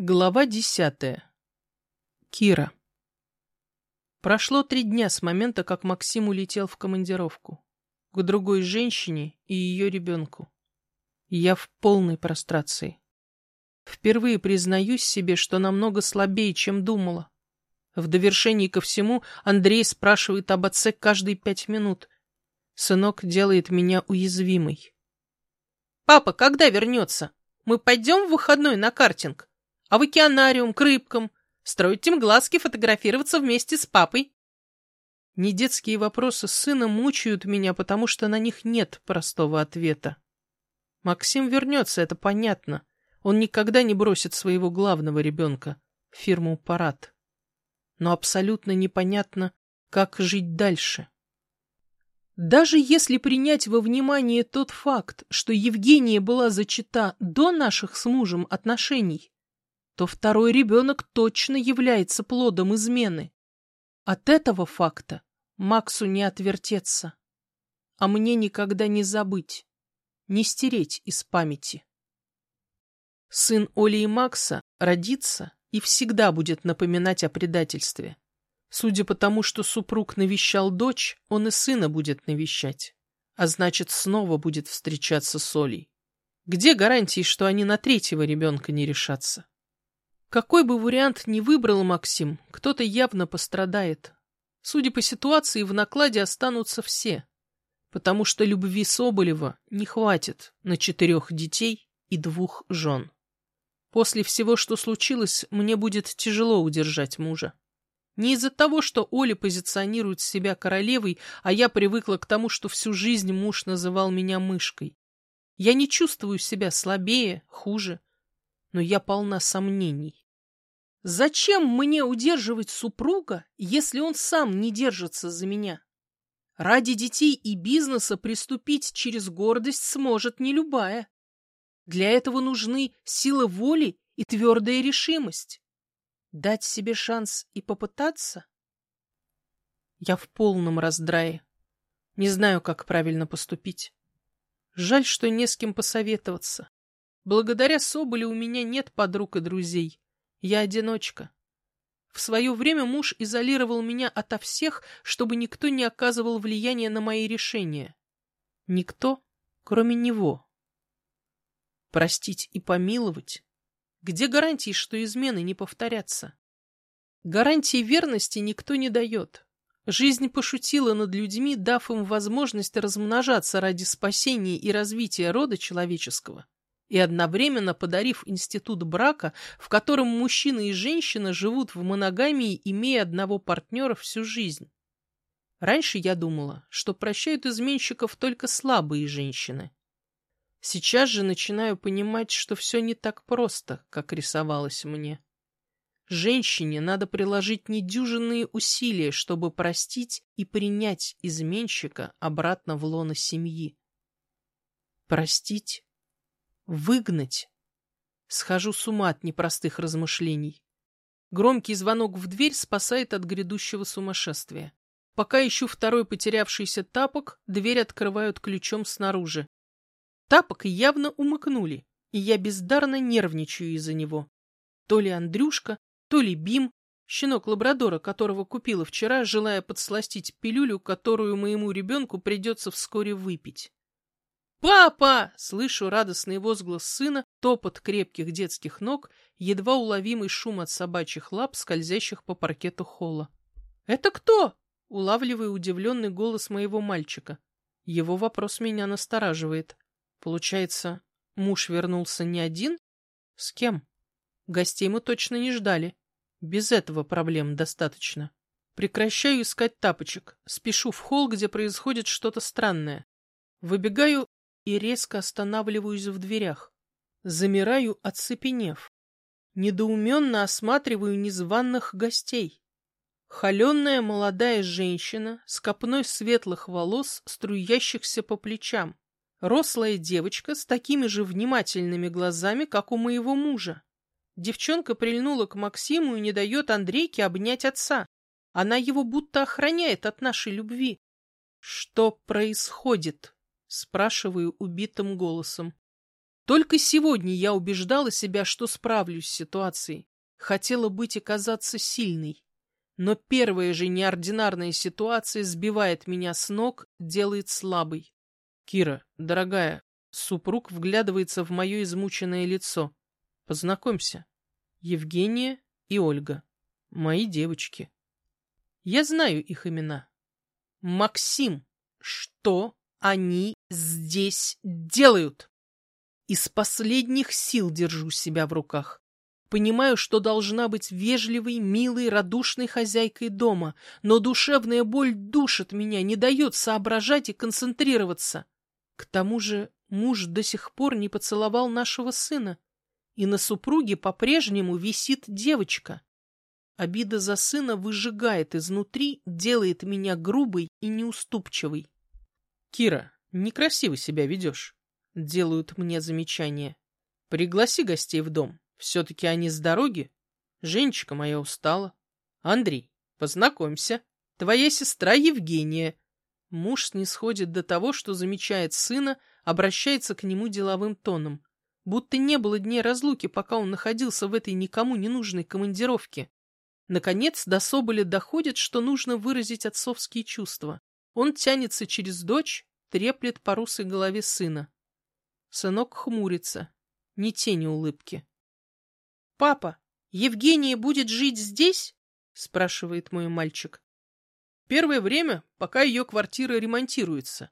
Глава десятая. Кира. Прошло три дня с момента, как Максим улетел в командировку. К другой женщине и ее ребенку. Я в полной прострации. Впервые признаюсь себе, что намного слабее, чем думала. В довершении ко всему Андрей спрашивает об отце каждые пять минут. Сынок делает меня уязвимой. «Папа, когда вернется? Мы пойдем в выходной на картинг?» А в океанариум, к рыбкам. Строить им глазки, фотографироваться вместе с папой. Недетские вопросы сына мучают меня, потому что на них нет простого ответа. Максим вернется, это понятно. Он никогда не бросит своего главного ребенка, фирму «Парад». Но абсолютно непонятно, как жить дальше. Даже если принять во внимание тот факт, что Евгения была зачата до наших с мужем отношений, то второй ребенок точно является плодом измены. От этого факта Максу не отвертеться, а мне никогда не забыть, не стереть из памяти. Сын Оли и Макса родится и всегда будет напоминать о предательстве. Судя по тому, что супруг навещал дочь, он и сына будет навещать, а значит, снова будет встречаться с Олей. Где гарантии, что они на третьего ребенка не решатся? Какой бы вариант ни выбрал Максим, кто-то явно пострадает. Судя по ситуации, в накладе останутся все, потому что любви Соболева не хватит на четырех детей и двух жен. После всего, что случилось, мне будет тяжело удержать мужа. Не из-за того, что Оля позиционирует себя королевой, а я привыкла к тому, что всю жизнь муж называл меня мышкой. Я не чувствую себя слабее, хуже, но я полна сомнений. Зачем мне удерживать супруга, если он сам не держится за меня? Ради детей и бизнеса приступить через гордость сможет не любая. Для этого нужны сила воли и твердая решимость. Дать себе шанс и попытаться? Я в полном раздрае. Не знаю, как правильно поступить. Жаль, что не с кем посоветоваться. Благодаря Соболю у меня нет подруг и друзей. Я одиночка. В свое время муж изолировал меня ото всех, чтобы никто не оказывал влияния на мои решения. Никто, кроме него. Простить и помиловать? Где гарантии, что измены не повторятся? Гарантии верности никто не дает. Жизнь пошутила над людьми, дав им возможность размножаться ради спасения и развития рода человеческого и одновременно подарив институт брака, в котором мужчина и женщина живут в моногамии, имея одного партнера всю жизнь. Раньше я думала, что прощают изменщиков только слабые женщины. Сейчас же начинаю понимать, что все не так просто, как рисовалось мне. Женщине надо приложить недюжинные усилия, чтобы простить и принять изменщика обратно в лоно семьи. Простить Выгнать. Схожу с ума от непростых размышлений. Громкий звонок в дверь спасает от грядущего сумасшествия. Пока ищу второй потерявшийся тапок, дверь открывают ключом снаружи. Тапок явно умыкнули, и я бездарно нервничаю из-за него. То ли Андрюшка, то ли Бим, щенок лабрадора, которого купила вчера, желая подсластить пилюлю, которую моему ребенку придется вскоре выпить. «Папа!» — слышу радостный возглас сына, топот крепких детских ног, едва уловимый шум от собачьих лап, скользящих по паркету холла. «Это кто?» — улавливаю удивленный голос моего мальчика. Его вопрос меня настораживает. Получается, муж вернулся не один? С кем? Гостей мы точно не ждали. Без этого проблем достаточно. Прекращаю искать тапочек. Спешу в холл, где происходит что-то странное. Выбегаю и резко останавливаюсь в дверях. Замираю, оцепенев. Недоуменно осматриваю незваных гостей. Холеная молодая женщина с копной светлых волос, струящихся по плечам. Рослая девочка с такими же внимательными глазами, как у моего мужа. Девчонка прильнула к Максиму и не дает Андрейке обнять отца. Она его будто охраняет от нашей любви. Что происходит? Спрашиваю убитым голосом. Только сегодня я убеждала себя, что справлюсь с ситуацией. Хотела быть и казаться сильной. Но первая же неординарная ситуация сбивает меня с ног, делает слабой. Кира, дорогая, супруг вглядывается в мое измученное лицо. Познакомься. Евгения и Ольга. Мои девочки. Я знаю их имена. Максим, что они здесь делают? Из последних сил держу себя в руках. Понимаю, что должна быть вежливой, милой, радушной хозяйкой дома, но душевная боль душит меня, не дает соображать и концентрироваться. К тому же муж до сих пор не поцеловал нашего сына, и на супруге по-прежнему висит девочка. Обида за сына выжигает изнутри, делает меня грубой и неуступчивой. — Кира, некрасиво себя ведешь, — делают мне замечание. — Пригласи гостей в дом. Все-таки они с дороги. Женечка моя устала. Андрей, познакомься. Твоя сестра Евгения. Муж не сходит до того, что замечает сына, обращается к нему деловым тоном. Будто не было дней разлуки, пока он находился в этой никому не нужной командировке. Наконец до Соболя доходит, что нужно выразить отцовские чувства. Он тянется через дочь, треплет по русой голове сына. Сынок хмурится, ни тени улыбки. «Папа, Евгения будет жить здесь?» — спрашивает мой мальчик. «Первое время, пока ее квартира ремонтируется».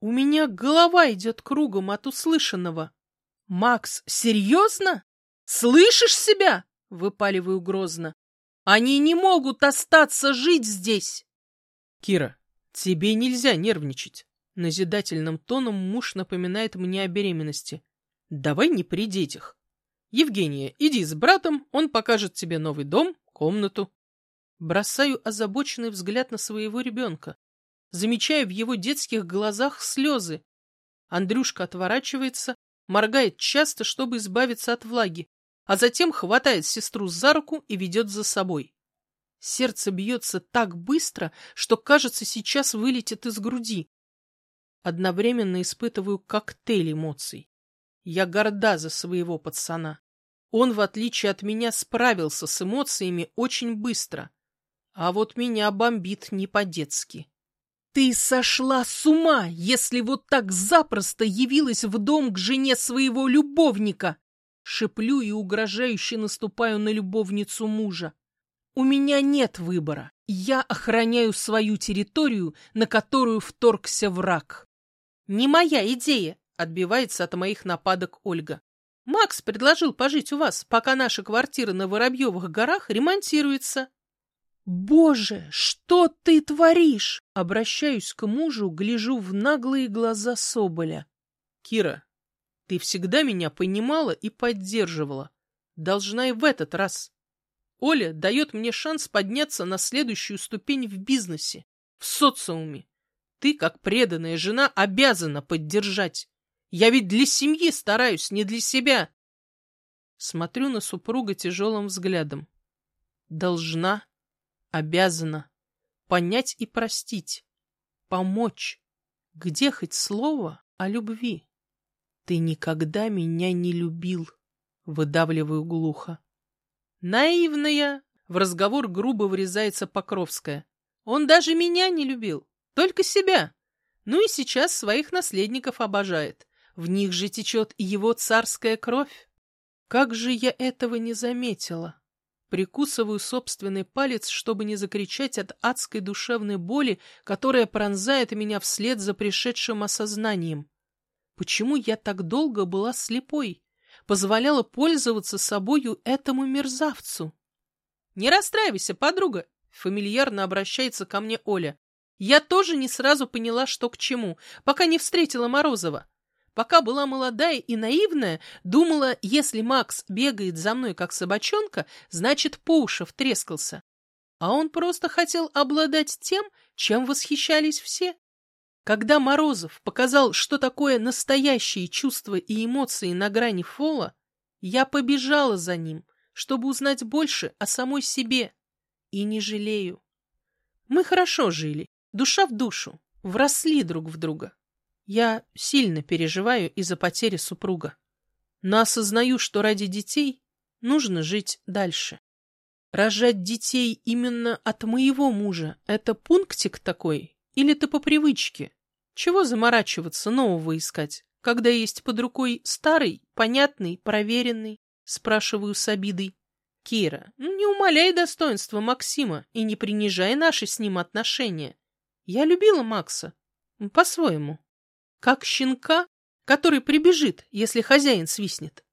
У меня голова идет кругом от услышанного. «Макс, серьезно? Слышишь себя?» — выпаливаю грозно. «Они не могут остаться жить здесь!» «Кира, тебе нельзя нервничать!» Назидательным тоном муж напоминает мне о беременности. «Давай не при детях. «Евгения, иди с братом, он покажет тебе новый дом, комнату». Бросаю озабоченный взгляд на своего ребенка. Замечаю в его детских глазах слезы. Андрюшка отворачивается, моргает часто, чтобы избавиться от влаги, а затем хватает сестру за руку и ведет за собой. Сердце бьется так быстро, что, кажется, сейчас вылетит из груди. Одновременно испытываю коктейль эмоций. Я горда за своего пацана. Он, в отличие от меня, справился с эмоциями очень быстро. А вот меня бомбит не по-детски. Ты сошла с ума, если вот так запросто явилась в дом к жене своего любовника! Шеплю и угрожающе наступаю на любовницу мужа. У меня нет выбора. Я охраняю свою территорию, на которую вторгся враг. Не моя идея, Отбивается от моих нападок Ольга. Макс предложил пожить у вас, пока наша квартира на Воробьевых горах ремонтируется. Боже, что ты творишь? Обращаюсь к мужу, гляжу в наглые глаза Соболя. Кира, ты всегда меня понимала и поддерживала. Должна и в этот раз. Оля дает мне шанс подняться на следующую ступень в бизнесе, в социуме. Ты, как преданная жена, обязана поддержать. Я ведь для семьи стараюсь, не для себя. Смотрю на супруга тяжелым взглядом. Должна, обязана понять и простить, помочь. Где хоть слово о любви? Ты никогда меня не любил, выдавливаю глухо. Наивная, в разговор грубо врезается Покровская. Он даже меня не любил, только себя. Ну и сейчас своих наследников обожает. В них же течет его царская кровь. Как же я этого не заметила? Прикусываю собственный палец, чтобы не закричать от адской душевной боли, которая пронзает меня вслед за пришедшим осознанием. Почему я так долго была слепой? Позволяла пользоваться собою этому мерзавцу? Не расстраивайся, подруга, фамильярно обращается ко мне Оля. Я тоже не сразу поняла, что к чему, пока не встретила Морозова. Пока была молодая и наивная, думала, если Макс бегает за мной как собачонка, значит, по уши втрескался. А он просто хотел обладать тем, чем восхищались все. Когда Морозов показал, что такое настоящие чувства и эмоции на грани фола, я побежала за ним, чтобы узнать больше о самой себе. И не жалею. Мы хорошо жили, душа в душу, вросли друг в друга. Я сильно переживаю из-за потери супруга. но осознаю, что ради детей нужно жить дальше. Рожать детей именно от моего мужа — это пунктик такой? Или ты по привычке? Чего заморачиваться, нового искать, когда есть под рукой старый, понятный, проверенный? Спрашиваю с обидой. Кира, ну не умаляй достоинства Максима и не принижай наши с ним отношения. Я любила Макса. По-своему. Как щенка, который прибежит, если хозяин свистнет.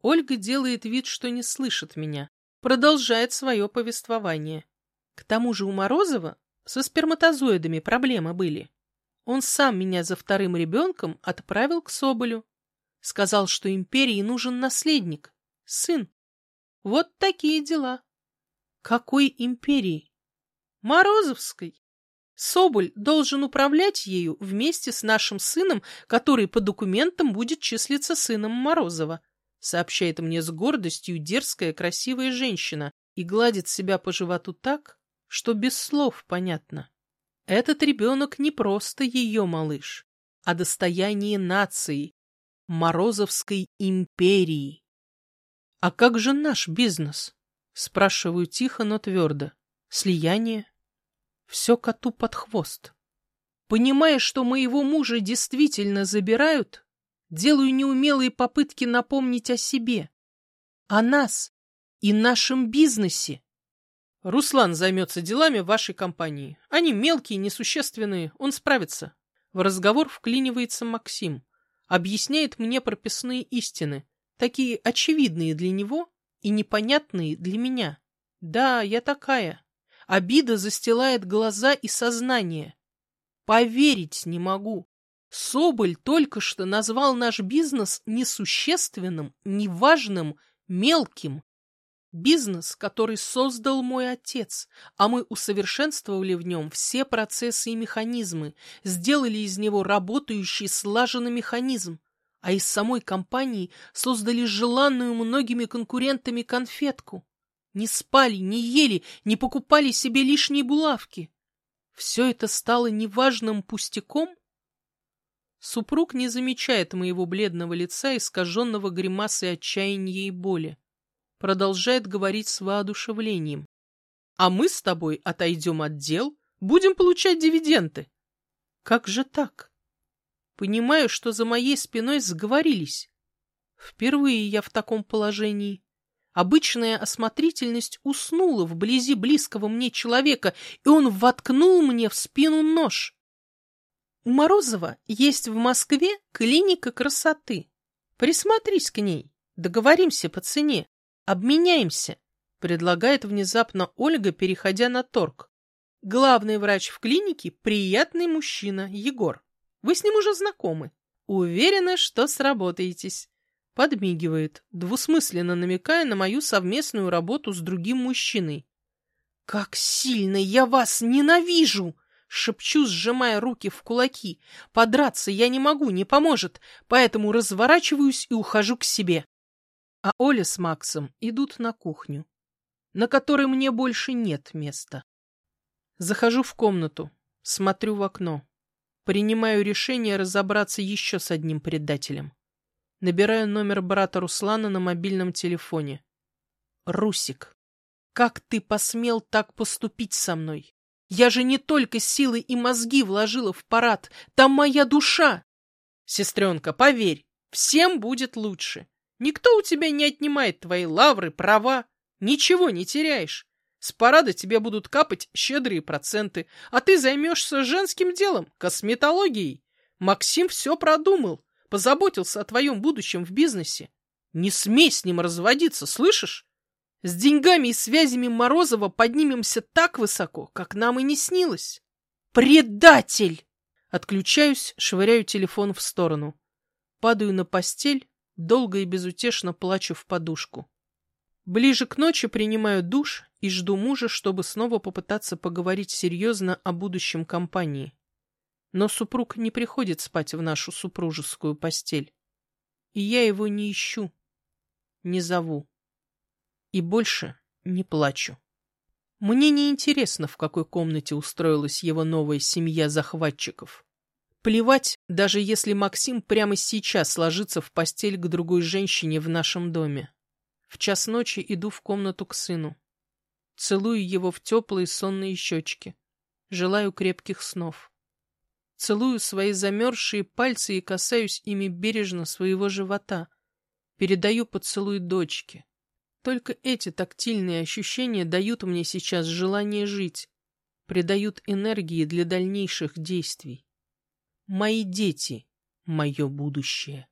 Ольга делает вид, что не слышит меня. Продолжает свое повествование. К тому же у Морозова со сперматозоидами проблемы были. Он сам меня за вторым ребенком отправил к Соболю. Сказал, что империи нужен наследник, сын. Вот такие дела. Какой империи? Морозовской. Соболь должен управлять ею вместе с нашим сыном, который по документам будет числиться сыном Морозова, сообщает мне с гордостью дерзкая красивая женщина и гладит себя по животу так, что без слов понятно. Этот ребенок не просто ее малыш, а достояние нации, Морозовской империи. «А как же наш бизнес?» Спрашиваю тихо, но твердо. «Слияние?» Все коту под хвост. Понимая, что моего мужа действительно забирают, делаю неумелые попытки напомнить о себе, о нас и нашем бизнесе. Руслан займется делами вашей компании. Они мелкие, несущественные, он справится. В разговор вклинивается Максим. Объясняет мне прописные истины, такие очевидные для него и непонятные для меня. Да, я такая. Обида застилает глаза и сознание. Поверить не могу. Соболь только что назвал наш бизнес несущественным, неважным, мелким. Бизнес, который создал мой отец, а мы усовершенствовали в нем все процессы и механизмы, сделали из него работающий слаженный механизм а из самой компании создали желанную многими конкурентами конфетку. Не спали, не ели, не покупали себе лишние булавки. Все это стало неважным пустяком? Супруг не замечает моего бледного лица, искаженного гримасой отчаяния и боли. Продолжает говорить с воодушевлением. А мы с тобой отойдем от дел, будем получать дивиденды. Как же так? Понимаю, что за моей спиной сговорились. Впервые я в таком положении. Обычная осмотрительность уснула вблизи близкого мне человека, и он воткнул мне в спину нож. У Морозова есть в Москве клиника красоты. Присмотрись к ней, договоримся по цене, обменяемся, предлагает внезапно Ольга, переходя на торг. Главный врач в клинике – приятный мужчина, Егор. Вы с ним уже знакомы. Уверена, что сработаетесь. Подмигивает, двусмысленно намекая на мою совместную работу с другим мужчиной. «Как сильно я вас ненавижу!» Шепчу, сжимая руки в кулаки. Подраться я не могу, не поможет, поэтому разворачиваюсь и ухожу к себе. А Оля с Максом идут на кухню, на которой мне больше нет места. Захожу в комнату, смотрю в окно. Принимаю решение разобраться еще с одним предателем. Набираю номер брата Руслана на мобильном телефоне. «Русик, как ты посмел так поступить со мной? Я же не только силы и мозги вложила в парад, там моя душа!» «Сестренка, поверь, всем будет лучше. Никто у тебя не отнимает твои лавры, права, ничего не теряешь. С парада тебе будут капать щедрые проценты, а ты займешься женским делом, косметологией. Максим все продумал, позаботился о твоем будущем в бизнесе. Не смей с ним разводиться, слышишь? С деньгами и связями Морозова поднимемся так высоко, как нам и не снилось. Предатель! Отключаюсь, швыряю телефон в сторону. Падаю на постель, долго и безутешно плачу в подушку. Ближе к ночи принимаю душ и жду мужа, чтобы снова попытаться поговорить серьезно о будущем компании. Но супруг не приходит спать в нашу супружескую постель. И я его не ищу, не зову. И больше не плачу. Мне не интересно, в какой комнате устроилась его новая семья захватчиков. Плевать, даже если Максим прямо сейчас ложится в постель к другой женщине в нашем доме. В час ночи иду в комнату к сыну. Целую его в теплые сонные щечки. Желаю крепких снов. Целую свои замерзшие пальцы и касаюсь ими бережно своего живота. Передаю поцелуй дочке. Только эти тактильные ощущения дают мне сейчас желание жить, придают энергии для дальнейших действий. Мои дети — мое будущее.